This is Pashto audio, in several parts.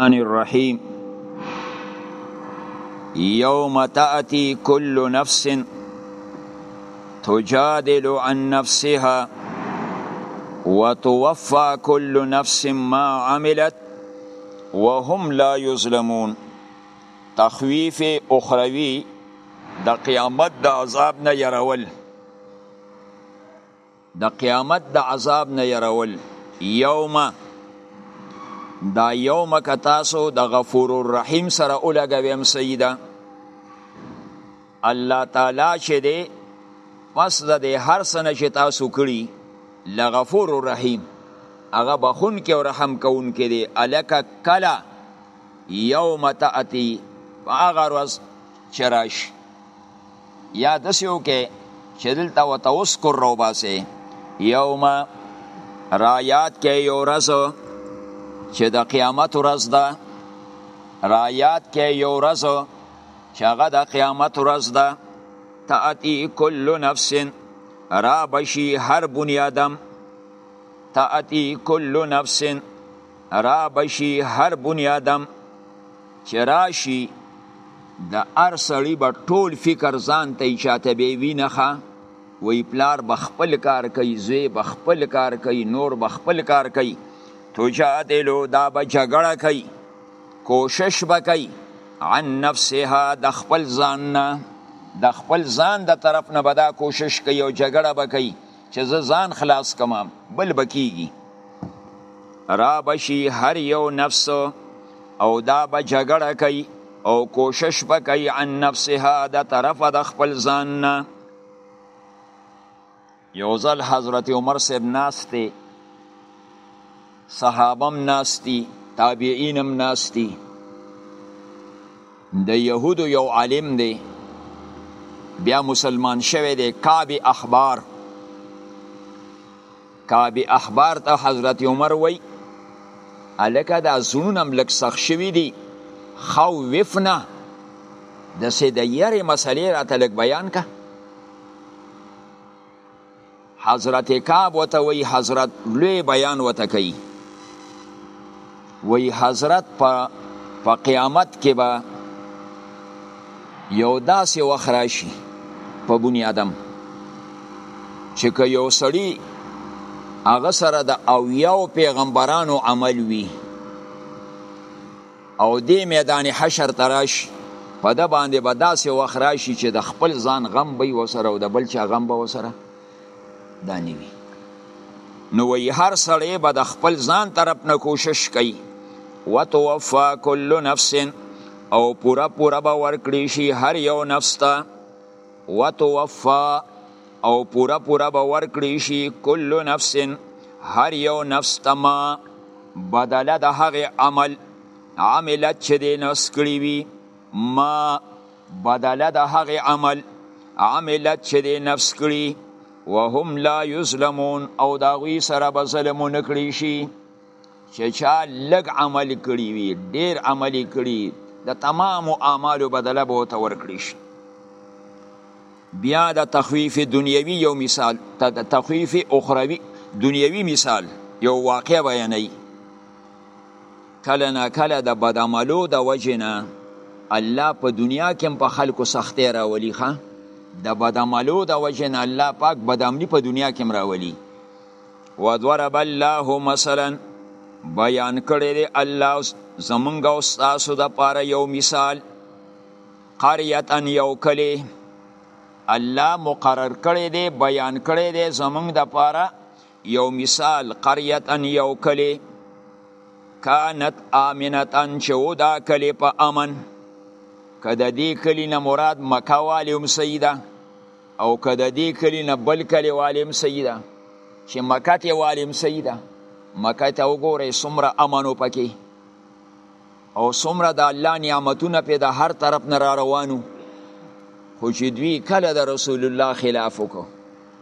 الرحمن الرحیم یوم تأتی کل نفس تجادل عن نفسها وتوفى كل نفس ما عملت وهم لا يظلمون تخویف اخروی د قیامت د عذاب نه يرول د قیامت د عذاب نه يرول یوم دا یوم که تاسو د غفور الرحیم سره ولګویم سیده الله تعالی چې دی پس د هر سنه چې تاسو کړی لغفور الرحیم هغه بخون کې او رحم کون کې دی الک کلا یوم تاتی هغه ورځ چرش یا دسی وکه چې دلته وته اوس کور رو باسه یوم رایات کې یو ورځ چې د قیامت ورځ ده رایات کې یو ورځ چې هغه د قیامت ورځ ده تاتی کل نفس را بشی هر بنی آدم تاتی کل نفس را بشی هر بنی آدم چې راشي د ار سړی به ټول فکر ځان ته چاته به وی نه ښه وی پلار به خپل کار کوي زوی به خپل کار کوي نور به خپل کار کوي تجادلو دا به جګړه کوي کوشش به کوي عن نفسها د خپل ځان نه د خپل ځان د طرف نه به دا کوشش کوي او جګړه به کوي چې زه ځان خلاص کم بل بکیږي را بشي هر یو نفس او دا به جګړه کوي او کوشش به کوي عن نفسها د طرفه د خپل ځان نه یو ځل حضرت عمر صاحب ناست دی صحابم ناستی تابعینم ناستی د يهودو یو عالم دی بیا مسلمان شوه دی کعب اخبار کعب اخبار ته حضرت عمر وای الکه دا زونم لک سخ شوی دی خو وفنا د سې د یری مسلې راته لک بیان کا حضرت کعب وته وی حضرت لوی بیان وته کوي وی حضرت په په قیامت کې به یو داسې وخت راشي په بنی آدم چې که یو سړی هغه سره د اویاو پیغمبرانو عمل وي او دی میدان حشر ته راشي په ده باندې به داسې وخت راشي چې د خپل ځان غم به یې ورسره او د بل چا غم به ورسره دا نه وي نو وایي هر سړی به د خپل ځان طرف نه کوشش کوي وتوفا کل نفس او پوره پوره به ورکړي شي هر یو نفس ته وتوفا او پورا پورا به ورکړی شي کل نفس هر یو نفس تما بدله د هغه عمل عملت چې دی نفس کړی وي ما بدله د هغه عمل عملت چې دی نفس کړی وهم لا یظلمون او دا غوی سره به ظلم نکړی شي چې چا لږ عمل کړی وي ډیر عمل کړی د تمام اعمالو بدله به ته ورکړي شي بیا د تخویف دنیوي یو مثال د تخویف اخروی دنیوي مثال یو واقع بیانوي کله نا کله د بدعملو د وجې نه الله په دنیا کې هم په خلکو سختۍ راولي ښه د بدعملو د وجې نه الله پاک بدامني په دنیا کې هم راولي وضرب الله مثلا بیان کړی دی الله زمونږ او ستاسو د پاره یو مثال قریتا یو کلی الله مقرر کړی دی بیان کړی دی زمونږ د پاره یو مثال قریتا یو کلی کانت آمنتن چې و دا کلی په امن که د دې کلی نه مراد مکه والی هم صحیح ده او که د دې کلی نه بل کلی والی هم صحیح ده چې مکه کې والی هم صحیح ده مکه ته وګورئ څومره امن و پکې او څومره د الله نعمتونه پې د هر طرف نه را روانو خو چې دوی کله د رسول الله خلاف وکړو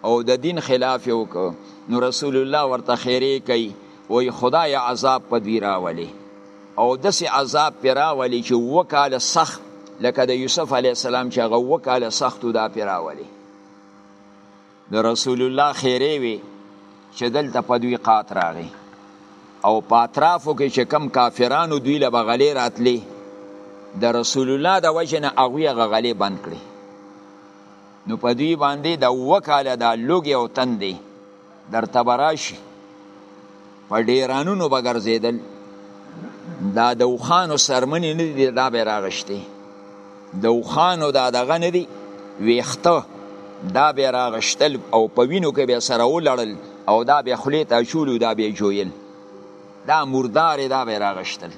او د دین خلاف یې وکړو نو رسول الله ورته خیرې کوي وایي خدای عذاب په دوی راولي او داسې عذاب پرې راولي چې اووه کاله سخت لکه د یوسف علیه السلام چې هغه اووه کاله سخت و دا پرې راولي د رسول الله خیرې وي چې دلته په دوی قات راغی او په اطرافو کې چې کم کافرانو دوی له بغلې راتلې د رسول الله د وجه نه هغوی هغه غلې بند کړې نو په دوی باندې د اووه کاله دا لوږې او تندې درته به راشي په ډیرانونو به ګرځېدل دا د اوښانو څرمنې نه دي دا به یې راغشتې د اوښانو دا دغه نه دي ویښته دا به یې راغشتل او په وینو کې به یې سره ولړل او دا به یې خولې ته اچولو دا به یې جویل دا مردارې دا به یې راغشتل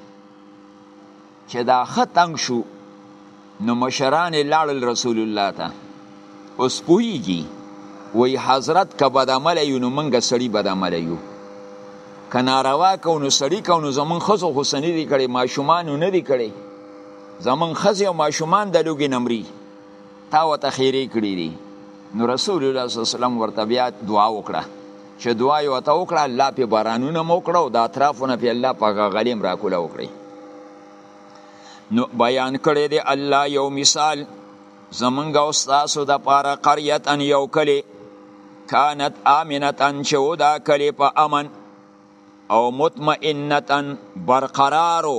چې دا ښه تنګ شو نو مشران یې لاړل رسول الله ته اوس پوهیږي وی حضرت که بد عمله یو نو منګه سړی بد عمله یو که ناروا کو نو سړی کو نو زمون خزو حسنی دی کړي ماشومان نه دی کړي زمون خزو ماشومان د لوګي نمرې تا وته خیری کړی دی نو رسول الله صلی الله علیه وسلم ورته بیا دعا وکړه چې دعا یې وته وکړه الله په بارانونه مو کړو د اطرافونه په الله په غلیم را کوله وکړي نو بیان کړی دی الله یو مثال زمونږ او ستاسو د پاره قریت ان یو کلی کانت امنت ان چې و دا کلی په امن او مطمئنتا برقرارو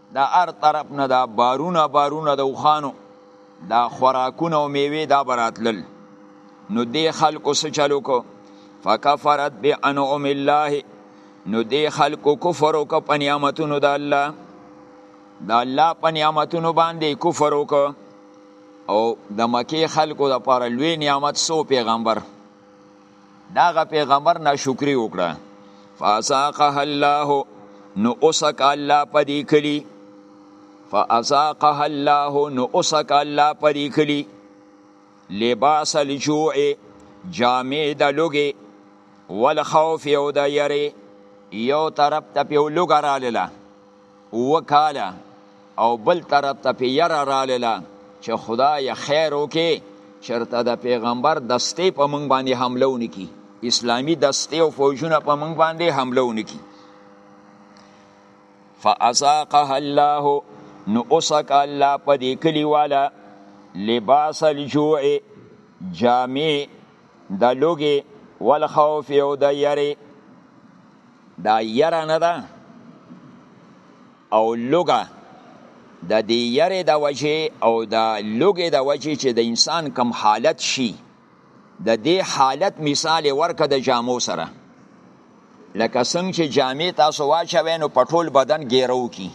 دا هر طرف نه دا بارونه بارونه د وخانو دا خوراکونه او میوه دا براتلل نو دی خلکو څه چلو کو فکفرت بانعم الله نو دی خلکو کفر وک په نعمتونو د الله د الله په نعمتونو باندې کفر وک او د مکه خلکو د پاره لوی نعمت سو پیغمبر داغه پیغمبر ناشکری وکړه فاساقها الله نو اوسک الله پدی کلی فاساقها الله نو اوسک الله پدی کلی لباس الجوع جامع د لوګي والخوف یو د یری یو طرف ته پیو لوګ رااله اووه کاله او بل طرف ته په یره رالله چې خدای خیر وکي چرته د پیغمبر دستې په موږ باندې حمله ونکي اسلامی دستې او فوجونه په موږ باندې حمله ونکي فازاقها الله نو اوسک الله په دې کلی والا لباس الجوع جامع د لوګي والخوف او د یری دا یره نه ده او لوګه د دې یری د وجه او د لوګي د وجه چې د انسان کم حالت شي د دې حالت مثال ورکه د جامو سره لکه څنګه چې جامې تاسو واچوي نو په ټول بدن ګیرو کی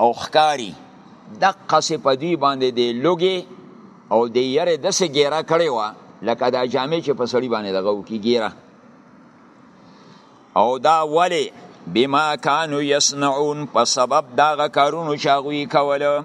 او ښکاری دقه سه په دوی باندې دی لوګي او دی یره د سه ګیره کړی و لکه دا جامې چې په سړی باندې دغه وکي ګیره او دا ولی بما کانو یصنعون په سبب داغه کارونو چې هغوی کوله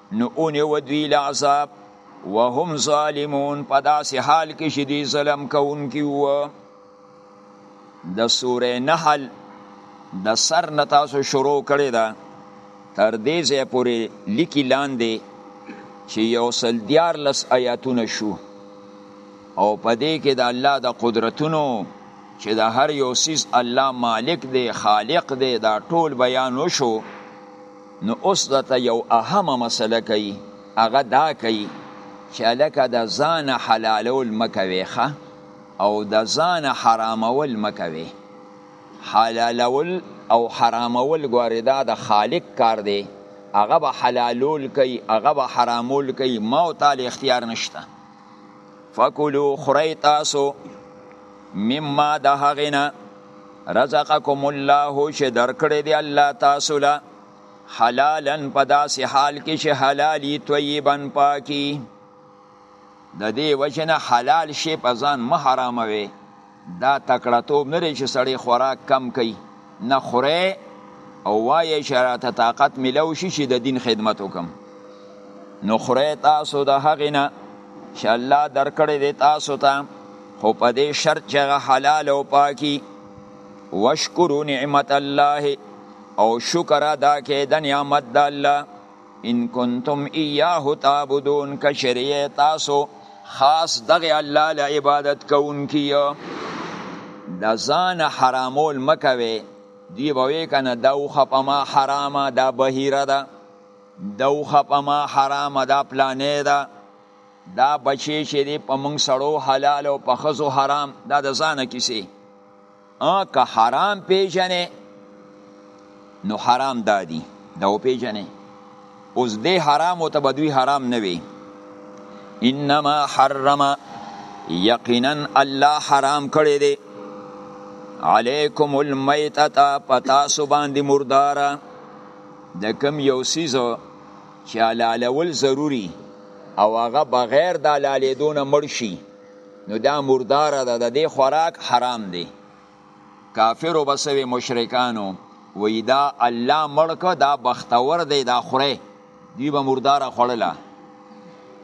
نو اونې و دوی له عذاب وهم ظالمون په داسې حال کې چې دوی ظلم کوونکي وو د سورې نحل د سر نه تاسو شروع کړی ده تر دې ځای پورې لیکي لاندې چې یو سل دیارلس آیاتونه شو او په دې کې د الله د قدرتونو چې د هر یو سیز الله مالک دی خالق دی دا ټول بیان وشو نو اوس دته یو اهمه مسله کوي هغه دا کوي چې الکه د ځان حلالول مکوي ښه او د ځان حرامول مکوي حلالول او حرامول ګوره دا د خالق کار دی هغه به حلالول کوي هغه به حرامول کوي ما او تعالی اختیار نشته فکلو خورئ تاسو مما د هغې نه رزقکم الله چې درکړی دی الله تاسو له حلالا په داسې حال کې چې حلالي طیبا پاکي د دې وجه نه حلال شی په ځان مه حراموي دا تکړه توب نه دی چې سړی خوراک کم کوي نه خوره او وایي چې راته طاقت ملو شي چې د دین خدمت وکم نو خوره تاسو د هغې نه چې الله درکړی دی تاسو ته خو په دې شرط چې هغه حلال او پاکي وشکرو نعمت الله او شکر ادا کې د نعمت د الله ان کنتم ایاه تعبدون کشریه تاسو خاص دغه الله له عبادت کوونکی د ځان حرامول مکوي دی به کنه دوخه په ما حرامه دا بهیره ده دوخه په ما حرامه دا پلانې ده دا بچی چې دی په موږ سړو حلال او په خزو حرام دا د ځانه کیسه که حرام پیژنې نو حرام دادی دا او پیژنې اوس دې حرام او ته بدوی حرام نه وي انما حرم یقینا الله حرام کړی دی علیکم المیتتا پتاسو باندې مردارا د کم یو سیزو چې حلالول ضروری او هغه بغیر د حلالېدو نه مړ شي نو دا مردار ده د دې خوراک حرام دی کافر وبسوي مشرکانو وی دا الله مړک دا بختور دی دا خوره دوی به مردار خوړله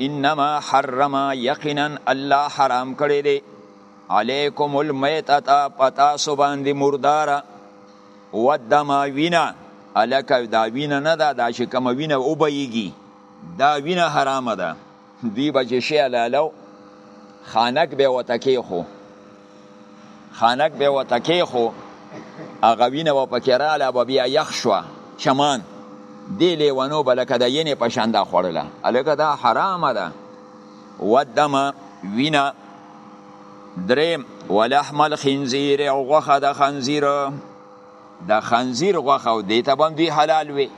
انما حرم یقینا الله حرام کړی دی علیکم المیتتا پتا سو باندې مردار ودما وینا الک دا وینا نه دا چې کوم وینا او بهیږي دا وینا حرام ده دوی به چې شی حلالو خانک به ورته کېښو خانک به ورته کېښو هغه وینه به پکې راله به بیا یخ شوه چمان دې لیونو به لکه د ینې په شان دا خوړله هلکه دا حرامه ده ودمه وینه دریم ولحم الخنزیر او غوښه د خنزیر د خنزیر غوښه او دې ته به دوی حلال وي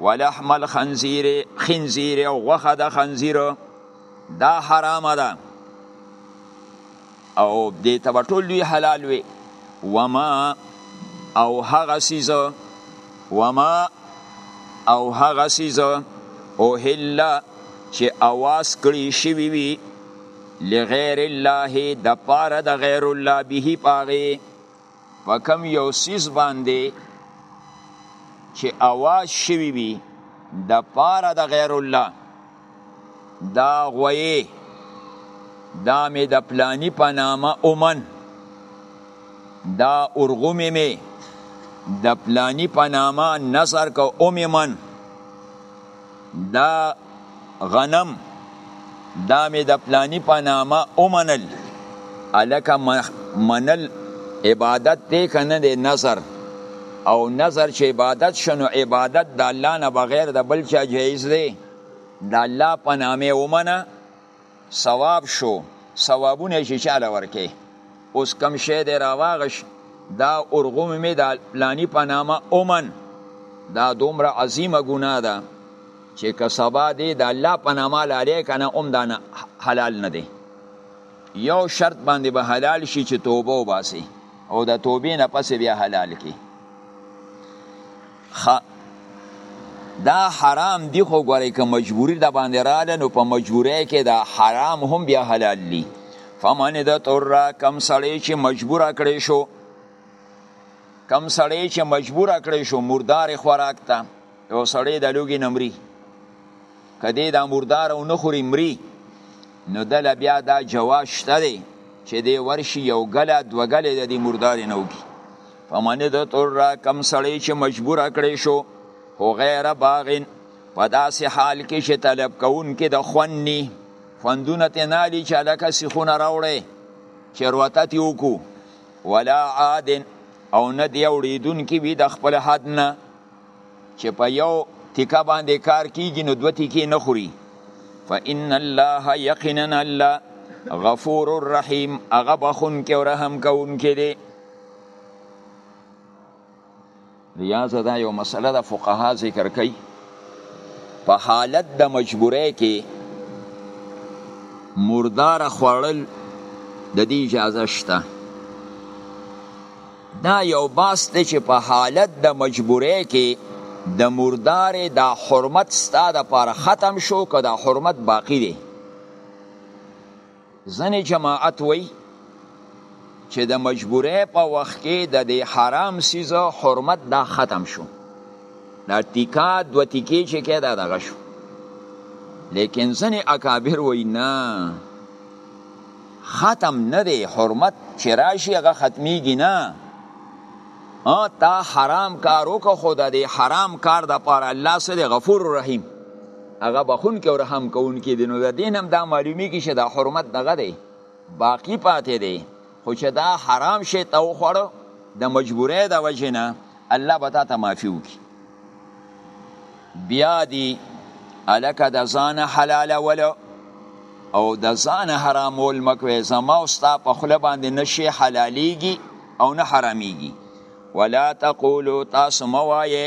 ولحم الخنزیر خنزیر او غوخه د خنزیر دا حرام ده او دې ته ټول لوی حلال وي وما او هغه سیز وما او هغه سیز او هلا چې اواز کړی شوی وي لغیر الله د پاره د غیر الله به پاغي په کم یو سیز باندې چې اواز شوی وي د پاره د غیر الله دا غوی دا می د پلانی په نامه اومن دا ارغومی می د پلانی په نامه نظر که اومی من دا غنم دا مې د پلانی په نامه ومنل الکه منل عبادت دی که نه دی نظر او نظر چې عبادت شنو عبادت د الله نه بغیر د بل چا جایز دی د الله په نامه ومنه ثواب شو ثوابونه چې چاله ورکې اوس کم شی دی راواغش دا ارغوم می دا لانی په نامه اومن دا دومره عظیمه ګناه ده چې که سبا دی د الله په نامه لالی کنه اوم دا نه حلال نه دی یو شرط باندې به حلال شي چې توبه وباسي او د توبې نه پس بیا حلال کی خ دا حرام دی خو ګورې که مجبوری د باندې رااله نو په مجبوری کې دا حرام هم بیا حلال دی فمن د تر کم سړی چې مجبور کړی شو کم سړی چې مجبور کړی شو مردار خوراک ته یو سړی د لوګي نمرې کدی دا مردار او نه خوري مري نو دل بیا دا جواز شته دی چې دی ورشي یو ګله دوه ګله د دې مردارې نه وکړي فمن اضطر کم سړی چې مجبور کړی شو هو غیر باغین په داسې حال کې چې طلب کوونکي د خوند نی خوندونه ترې نه اخلي چې هلکه سیخونه راوړی چې روتت یې وکړو ولا عادن او نه دی اوړېدونکي وي د خپل حد نه چې په یو تیکه باندې کار کیږي نو دوه تیکې نه خوري فإن الله یقینا الله غفور الرحیم هغه بخون کې او رحم کوونکی دی ریاض دا یو مسله د فقها ذکر کوي په حالت د مجبورۍ کې مردار خوړل د دې اجازه شته دا یو باس دی چې په حالت د مجبورۍ کې د مردار د حرمت ستاده پر ختم شو که د حرمت باقی دی ځنې جماعت وایي چې د مجبورۍ په وخت کې د دې حرام سیز حرمت دا ختم شو دا تیکا دو تیکې چې کې دا دغه شو لیکن ځنې اکابر وایي نه ختم نه دی حرمت چې راشي هغه ختمیږي نه تا حرام کار وکړه خو د دې حرام کار د پاره الله سره غفور رحیم هغه بخون کې او رحم کوونکی دی نو د دین هم دا معلومی کې چې دا حرمت دغه دی باقی پاتې دی خو چې دا حرام شی ته وخوړو د مجبورۍ د وجې نه الله به تا ته معافي وکړي بیا دی الکه د ځانه حلالولو او د ځانه حرامول مکوې زما او ستا په خوله باندې نه شي حلالېږي او نه حرامېږي ولا تقولو تاسو مه وایې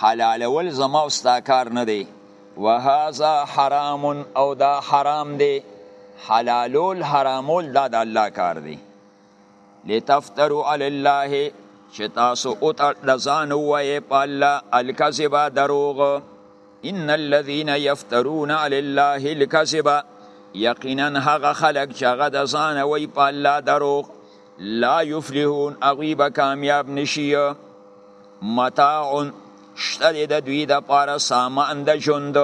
حلالول زما او ستا کار نه دی وهذا حرام او دا حرام دی حلالول حرامول دا د الله کار دی لتفتروا علی الله چې تاسو او لزان وای په الله الکذب دروغ ان الذين يفترون علی الله الكذب یقینا هغه خلق چې هغه د ځان وای په الله دروغ لا یفلحون هغوی به کامیاب نشي متاع شته دی د دوی د پاره سامان د ژوند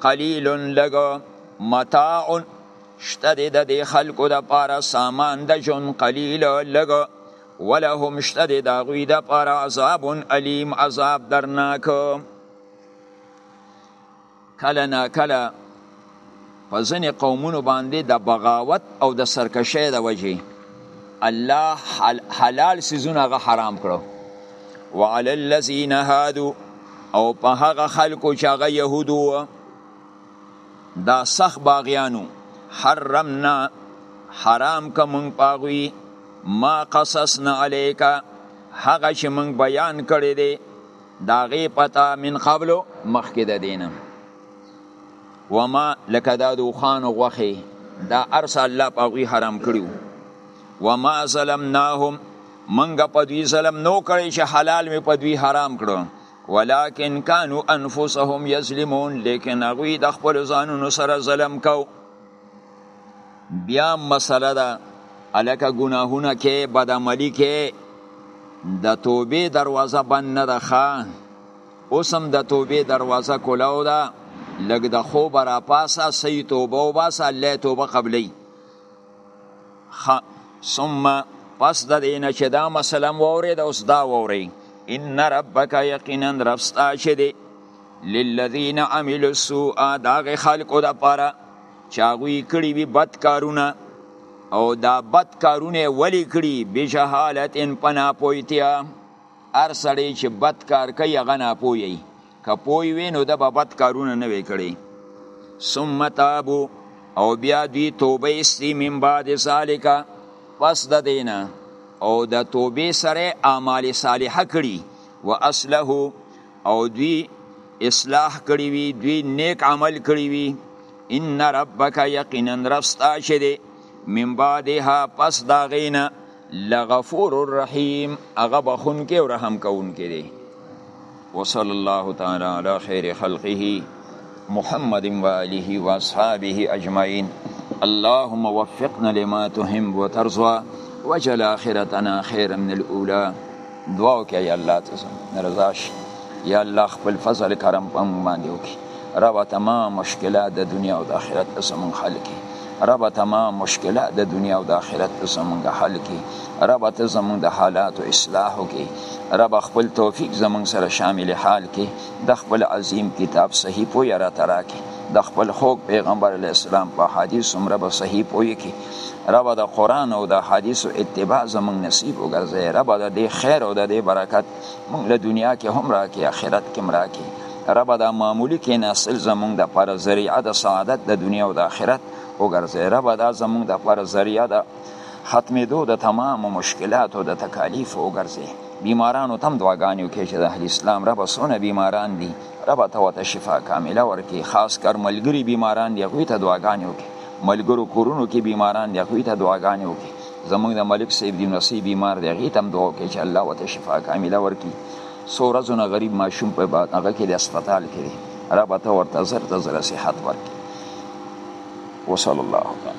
قلیل لګ متاع شته دی د دې خلکو د پاره سامان د ژوند قلیل لګ ولهم شته دی د هغوی د پاره عذاب الیم عذاب درناک کله نا کله په ځینې قومونو باندې د بغاوت او د سرکشۍ د وجې الله حلال سیزونه هغه حرام کړو وعلى الذين هادو او په هغه خلکو چې هغه يهودو دا سخ باغیانو حرمنا حرام کوم پاغوي ما قصصنا عليك هغه چې موږ بیان کړی دی دا غي پتا من قبل مخکې د دینه وما لکه دا دوخان غوخه دا ارس الله په غوی حرام کړیو وما ظلمناهم منګه په دوی ظلم نو کړی چې حلال می په دوی حرام کړو ولكن كانوا انفسهم يظلمون لیکن هغه د خپل ځانونو سره ظلم کو بیا مسله ده الکه ګناهونه کې بد عملی کې د توبې دروازه بند نه ده ښه اوس هم د توبې دروازه کولاو ده لږ د خوب را پاسه صحیح توبه وباسه الله توبه قبلی ښه ثم پس د دې نه چې دا مسله م واورېده اوس دا واورئ ان ربک یقینا رب ستا چې دی للذین عملوا السوء دا غي خلکو د پاره چاغوي کړی وی بد کارونه او دا بد کارونه ولی کړی بجهالت ان پنا پویتیا ار سړی چې بد کار کوي هغه نه پوي که پوي وي نو د بد کارونه نه وي کړي ثم تابو او بیا دوی توبه استی من بعد ذالک پس د دینه او د توبه سره اعمال صالحه کړي و اصله او دوی اصلاح کړی وي دوی نیک عمل کړی وي ان ربک یقینا رستا چې دی من بعدها پس دا غینا لغفور الرحیم هغه بخون کې او رحم کوونکی دی وصلی الله تعالی علی خیر خلقه محمد و آله و اصحابه اجمعین اللهم وفقنا لما تهم و ترزوا وجل آخرتنا خیر من الاولا دعاو که یا اللہ تزم نرزاش یا اللہ خپل فضل کرم پم باندیو کی رب تمام مشکلات د دنیا او د آخرت اسمن حل کی رب تمام مشکلات د دنیا او د آخرت زمونږ حل کی رب ته زمونږ د حالات او اصلاح کی رب خپل توفیق زمونږ سره شامل حال کی د خپل عظیم کتاب صحیح پوی را تراکی د خپل خوږ پیغمبر علی السلام په حدیث عمره به صحیح پوی کی رب د قران او د حدیث اتباع زمون نصیب وګرځي رب د دې خیر او د دې برکت مونږ له دنیا کې هم راکې آخرت کې هم راکې رب د معمولی کې نسل زمونږ د پر ذریعہ د سعادت د دنیا او د آخرت وګرځي رب دا زمونږ د پر ذریعہ د ختمېدو د تمامو مشکلاتو د تکالیف وګرځي بیمارانو تم دعاګانې وکړي چې د اهل اسلام رب سونه بیماران دي رب ته وته شفا کامله ورکړي خاص کر ملګری بیماران دي هغوی ته دعاګانې وکړي ملګرو کورونو کې بیماران دي هغوی ته دعاګانې وکړي زمونږ د ملک صاحب دین وسی بیمار دی هغې ته هم دعا وکړي چې الله ورته شفا کامله ورکړي څو ورځو نه غریب ماشوم په هغه کې د هسپتال کې دی ربه ته ورته زر ته زر صحت ورکړي وصلی الله تعالی